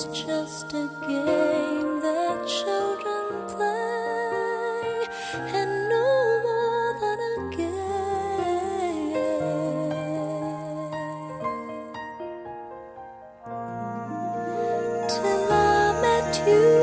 It's just a game that children play, and no more than a game. Till I met you.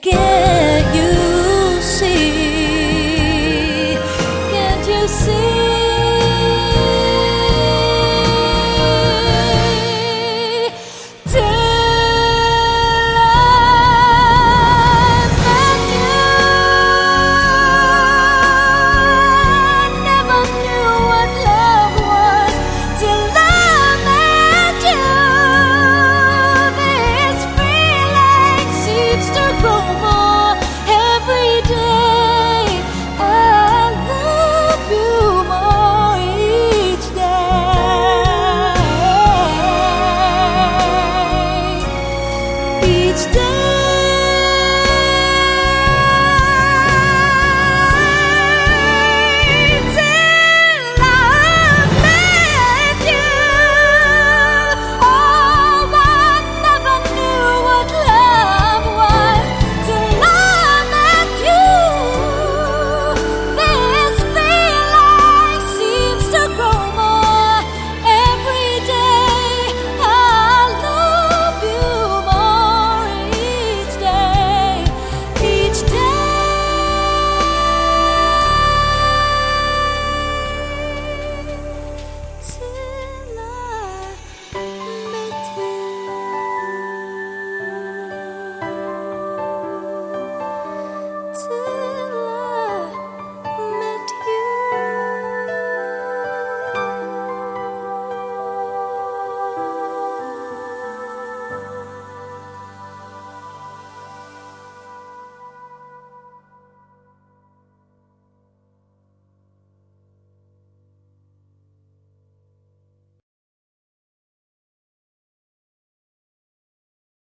que